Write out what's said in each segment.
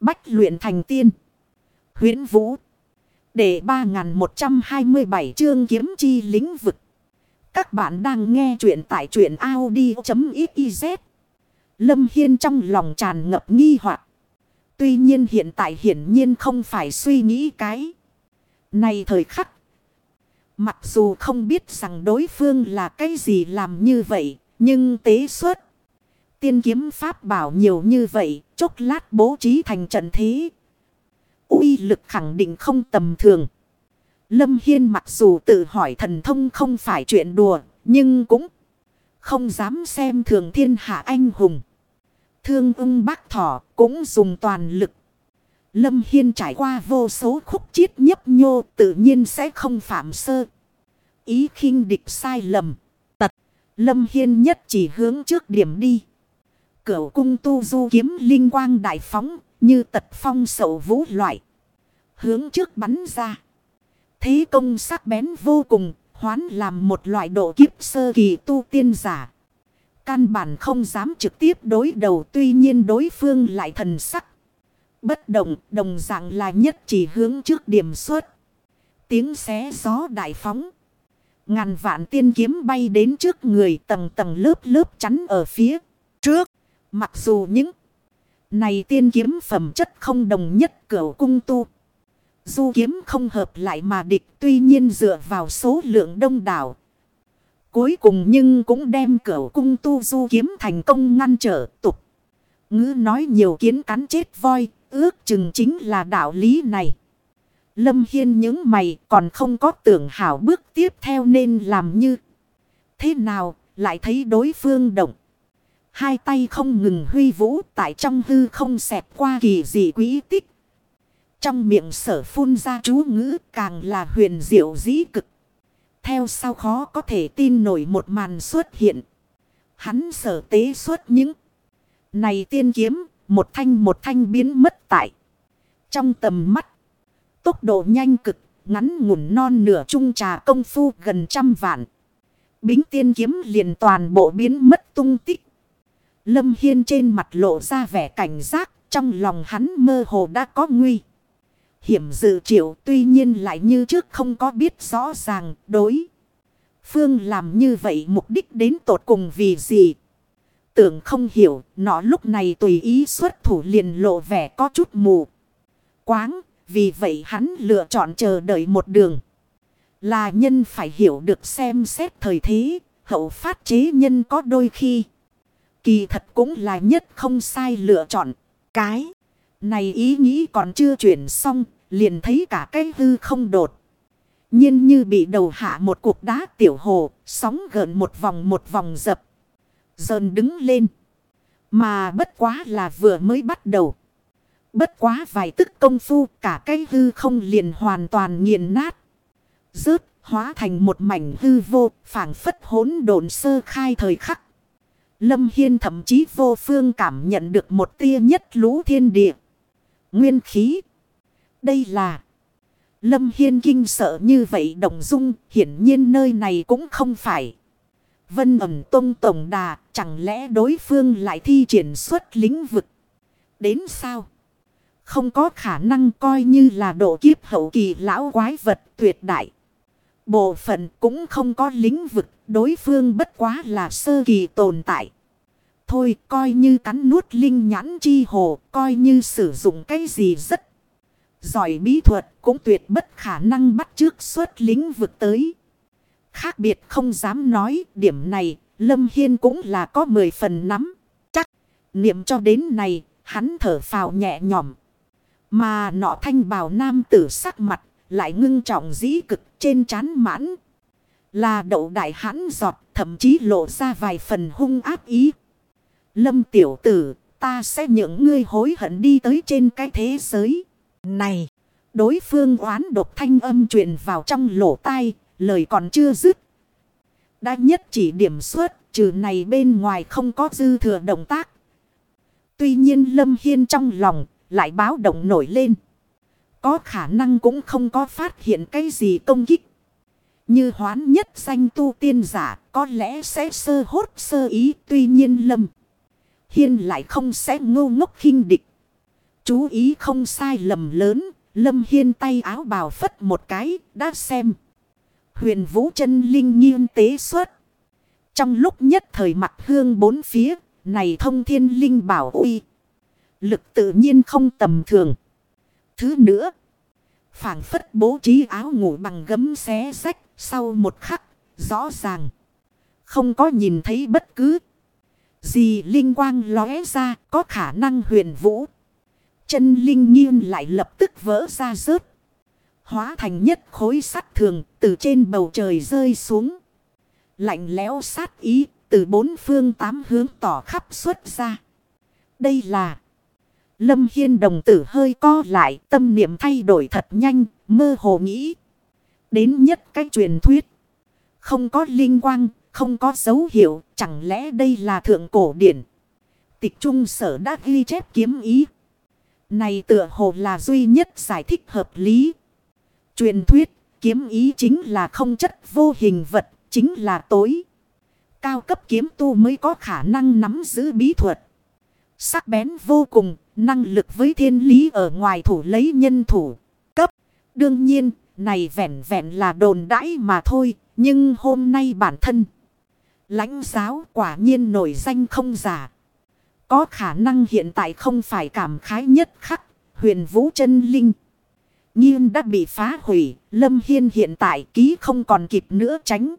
Bách luyện thành tiên. huyễn Vũ. Để 3127 chương kiếm chi lĩnh vực. Các bạn đang nghe truyện tại truyện Audi.xyz. Lâm Hiên trong lòng tràn ngập nghi hoặc Tuy nhiên hiện tại hiển nhiên không phải suy nghĩ cái. Này thời khắc. Mặc dù không biết rằng đối phương là cái gì làm như vậy. Nhưng tế xuất. Tiên kiếm pháp bảo nhiều như vậy. Chốc lát bố trí thành trận thế. uy lực khẳng định không tầm thường. Lâm Hiên mặc dù tự hỏi thần thông không phải chuyện đùa. Nhưng cũng không dám xem thường thiên hạ anh hùng. Thương ưng bác thỏ cũng dùng toàn lực. Lâm Hiên trải qua vô số khúc chiết nhấp nhô, tự nhiên sẽ không phạm sơ. Ý khinh địch sai lầm. Tật. Lâm Hiên nhất chỉ hướng trước điểm đi. Cửu cung tu du kiếm linh quang đại phóng, như tật phong sầu vũ loại. Hướng trước bắn ra. Thế công sắc bén vô cùng, hoán làm một loại độ kiếp sơ kỳ tu tiên giả. Căn bản không dám trực tiếp đối đầu, tuy nhiên đối phương lại thần sắc. Bất động, đồng dạng là nhất chỉ hướng trước điểm xuất. Tiếng xé gió đại phóng. Ngàn vạn tiên kiếm bay đến trước người, tầng tầng lớp lớp chắn ở phía trước. Mặc dù những này tiên kiếm phẩm chất không đồng nhất cửa cung tu. Du kiếm không hợp lại mà địch tuy nhiên dựa vào số lượng đông đảo. Cuối cùng nhưng cũng đem cửa cung tu du kiếm thành công ngăn trở tục. Ngữ nói nhiều kiến cắn chết voi, ước chừng chính là đạo lý này. Lâm Hiên những mày còn không có tưởng hảo bước tiếp theo nên làm như. Thế nào lại thấy đối phương động. Hai tay không ngừng huy vũ tại trong hư không xẹp qua kỳ dị quý tích. Trong miệng sở phun ra chú ngữ càng là huyền diệu dĩ cực. Theo sau khó có thể tin nổi một màn xuất hiện. Hắn sở tế xuất những này tiên kiếm một thanh một thanh biến mất tại. Trong tầm mắt, tốc độ nhanh cực, ngắn ngủn non nửa trung trà công phu gần trăm vạn. Bính tiên kiếm liền toàn bộ biến mất tung tích. Lâm Hiên trên mặt lộ ra vẻ cảnh giác, trong lòng hắn mơ hồ đã có nguy. Hiểm dự triệu tuy nhiên lại như trước không có biết rõ ràng đối. Phương làm như vậy mục đích đến tột cùng vì gì tưởng không hiểu, nó lúc này tùy ý xuất thủ liền lộ vẻ có chút mù. Quáng, vì vậy hắn lựa chọn chờ đợi một đường. Là nhân phải hiểu được xem xét thời thế, hậu phát chế nhân có đôi khi. Kỳ thật cũng là nhất không sai lựa chọn. Cái này ý nghĩ còn chưa chuyển xong, liền thấy cả cái hư không đột. nhiên như bị đầu hạ một cục đá tiểu hồ, sóng gợn một vòng một vòng dập dần đứng lên. Mà bất quá là vừa mới bắt đầu. Bất quá vài tức công phu cả cái hư không liền hoàn toàn nghiền nát. Rớt hóa thành một mảnh hư vô phảng phất hỗn độn sơ khai thời khắc. Lâm Hiên thậm chí vô phương cảm nhận được một tia nhất lũ thiên địa. Nguyên khí. Đây là. Lâm Hiên kinh sợ như vậy động dung hiển nhiên nơi này cũng không phải. Vân ẩm tông tổng đà, chẳng lẽ đối phương lại thi triển xuất lĩnh vực. Đến sao? Không có khả năng coi như là độ kiếp hậu kỳ lão quái vật tuyệt đại. Bộ phận cũng không có lĩnh vực, đối phương bất quá là sơ kỳ tồn tại. Thôi coi như cắn nuốt linh nhãn chi hồ, coi như sử dụng cái gì rất giỏi bí thuật cũng tuyệt bất khả năng bắt trước xuất lĩnh vực tới. Khác biệt không dám nói điểm này Lâm Hiên cũng là có 10 phần nắm. Chắc niệm cho đến này hắn thở phào nhẹ nhõm. Mà nọ thanh bào nam tử sắc mặt lại ngưng trọng dĩ cực trên chán mãn. Là đậu đại hãn giọt thậm chí lộ ra vài phần hung áp ý. Lâm tiểu tử ta sẽ những ngươi hối hận đi tới trên cái thế giới này. Đối phương oán độc thanh âm truyền vào trong lỗ tai lời còn chưa dứt. Đã nhất chỉ điểm suốt, trừ này bên ngoài không có dư thừa động tác. Tuy nhiên Lâm Hiên trong lòng lại báo động nổi lên. Có khả năng cũng không có phát hiện cái gì công kích. Như hoán nhất danh tu tiên giả, có lẽ sẽ sơ hốt sơ ý, tuy nhiên Lâm. Hiên lại không sẽ ngô ngốc khinh địch. Chú ý không sai lầm lớn. Lâm Hiên tay áo bào phất một cái. Đã xem. Huyền vũ chân linh nhiên tế xuất. Trong lúc nhất thời mặt hương bốn phía. Này thông thiên linh bảo uy. Lực tự nhiên không tầm thường. Thứ nữa. phảng phất bố trí áo ngủ bằng gấm xé sách. Sau một khắc. Rõ ràng. Không có nhìn thấy bất cứ. Gì linh quang lóe ra. Có khả năng huyền vũ. Chân linh nhiên lại lập tức vỡ ra rớt. Hóa thành nhất khối sắt thường từ trên bầu trời rơi xuống. Lạnh lẽo sát ý từ bốn phương tám hướng tỏ khắp xuất ra. Đây là Lâm Hiên đồng tử hơi co lại, tâm niệm thay đổi thật nhanh, mơ hồ nghĩ. Đến nhất cái truyền thuyết. Không có linh quang, không có dấu hiệu, chẳng lẽ đây là thượng cổ điển. Tịch trung sở đã ghi chép kiếm ý. Này tựa hồ là duy nhất giải thích hợp lý. Truyền thuyết, kiếm ý chính là không chất vô hình vật, chính là tối. Cao cấp kiếm tu mới có khả năng nắm giữ bí thuật. Sắc bén vô cùng, năng lực với thiên lý ở ngoài thủ lấy nhân thủ. Cấp, đương nhiên, này vẹn vẹn là đồn đãi mà thôi, nhưng hôm nay bản thân. Lãnh giáo quả nhiên nổi danh không giả. Có khả năng hiện tại không phải cảm khái nhất khắc, huyền vũ chân linh. Nhiên đã bị phá hủy, Lâm Hiên hiện tại ký không còn kịp nữa tránh.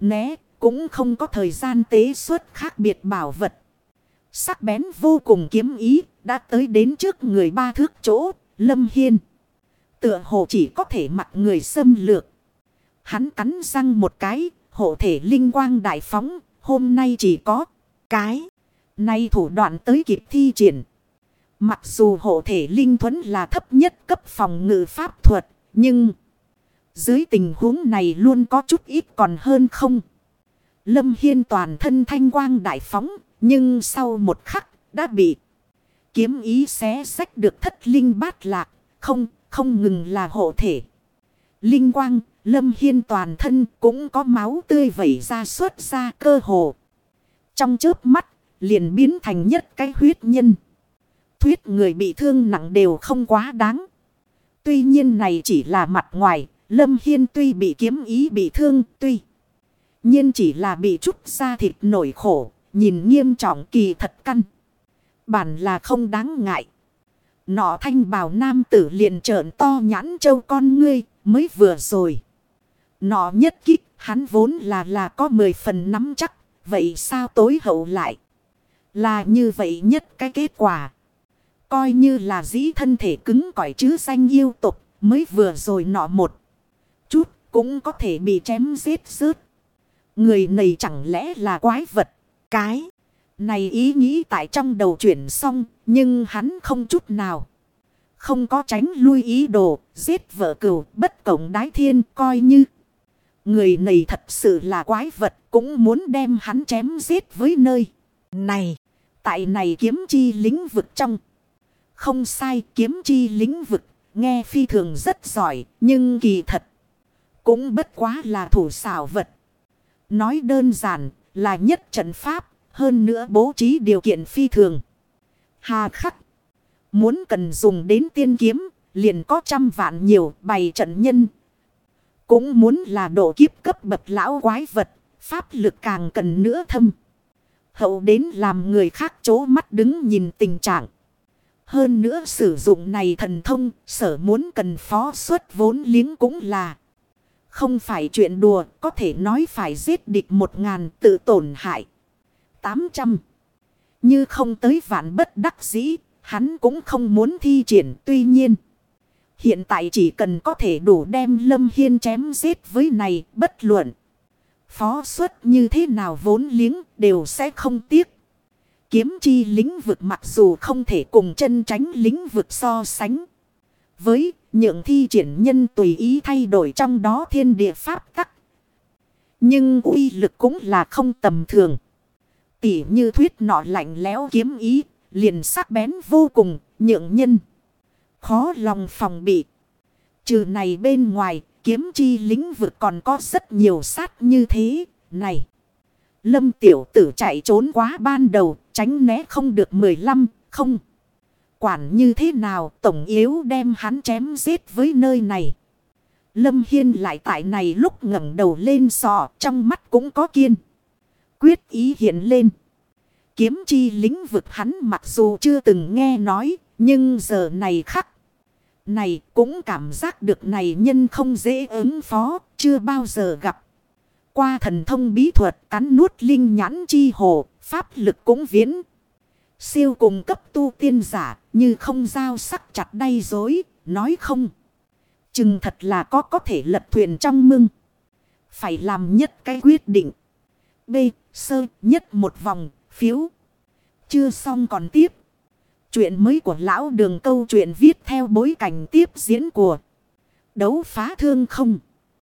Né, cũng không có thời gian tế xuất khác biệt bảo vật. Sắc bén vô cùng kiếm ý, đã tới đến trước người ba thước chỗ, Lâm Hiên. Tựa hồ chỉ có thể mặc người xâm lược. Hắn cắn răng một cái, hộ thể linh quang đại phóng, hôm nay chỉ có cái. Nay thủ đoạn tới kịp thi triển. Mặc dù hộ thể linh thuẫn là thấp nhất cấp phòng ngự pháp thuật, nhưng dưới tình huống này luôn có chút ít còn hơn không. Lâm Hiên toàn thân thanh quang đại phóng, nhưng sau một khắc đã bị kiếm ý xé sách được thất linh bát lạc, không, không ngừng là hộ thể. Linh quang, Lâm Hiên toàn thân cũng có máu tươi vẩy ra xuất ra cơ hồ. Trong chớp mắt, liền biến thành nhất cái huyết nhân. Thuyết người bị thương nặng đều không quá đáng. Tuy nhiên này chỉ là mặt ngoài, Lâm Hiên tuy bị kiếm ý bị thương, tuy nhiên chỉ là bị chút da thịt nổi khổ, nhìn nghiêm trọng kỳ thật căn. Bản là không đáng ngại. Nọ thanh bào nam tử liền trợn to nhãn châu con ngươi, mới vừa rồi. Nọ nhất kích, hắn vốn là là có mười phần nắm chắc, vậy sao tối hậu lại? Là như vậy nhất cái kết quả. Coi như là dĩ thân thể cứng cỏi chứ danh yêu tục, mới vừa rồi nọ một chút, cũng có thể bị chém giết rớt. Người này chẳng lẽ là quái vật? Cái này ý nghĩ tại trong đầu chuyển xong, nhưng hắn không chút nào. Không có tránh lui ý đồ, giết vợ cừu, bất cổng đái thiên, coi như. Người này thật sự là quái vật, cũng muốn đem hắn chém giết với nơi. Này, tại này kiếm chi lĩnh vực trong. Không sai, kiếm chi lĩnh vực, nghe phi thường rất giỏi, nhưng kỳ thật. Cũng bất quá là thủ xảo vật. Nói đơn giản, là nhất trận pháp, hơn nữa bố trí điều kiện phi thường. Hà khắc. Muốn cần dùng đến tiên kiếm, liền có trăm vạn nhiều bày trận nhân. Cũng muốn là độ kiếp cấp bậc lão quái vật, pháp lực càng cần nữa thâm. Hậu đến làm người khác chố mắt đứng nhìn tình trạng. Hơn nữa sử dụng này thần thông, sở muốn cần phó suất vốn liếng cũng là. Không phải chuyện đùa, có thể nói phải giết địch một ngàn tự tổn hại. 800. Như không tới vạn bất đắc dĩ, hắn cũng không muốn thi triển tuy nhiên. Hiện tại chỉ cần có thể đủ đem Lâm Hiên chém giết với này bất luận. Phó xuất như thế nào vốn liếng đều sẽ không tiếc. Kiếm chi lĩnh vực mặc dù không thể cùng chân tránh lĩnh vực so sánh. Với nhượng thi triển nhân tùy ý thay đổi trong đó thiên địa pháp tắc. Nhưng uy lực cũng là không tầm thường. Tỉ như thuyết nọ lạnh lẽo kiếm ý, liền sắc bén vô cùng, nhượng nhân. Khó lòng phòng bị. Trừ này bên ngoài, kiếm chi lĩnh vực còn có rất nhiều sát như thế, này. Lâm tiểu tử chạy trốn quá ban đầu, tránh né không được 15, không. Quản như thế nào tổng yếu đem hắn chém giết với nơi này. Lâm Hiên lại tại này lúc ngẩng đầu lên sọ trong mắt cũng có kiên. Quyết ý hiện lên. Kiếm chi lĩnh vực hắn mặc dù chưa từng nghe nói, nhưng giờ này khắc. Này cũng cảm giác được này nhân không dễ ứng phó, chưa bao giờ gặp. Qua thần thông bí thuật cắn nuốt linh nhãn chi hồ, pháp lực cũng viễn. Siêu cùng cấp tu tiên giả, như không giao sắc chặt đay dối nói không. Chừng thật là có có thể lật thuyền trong mưng. Phải làm nhất cái quyết định. B. Sơ nhất một vòng, phiếu. Chưa xong còn tiếp. Chuyện mới của lão đường câu chuyện viết theo bối cảnh tiếp diễn của đấu phá thương không.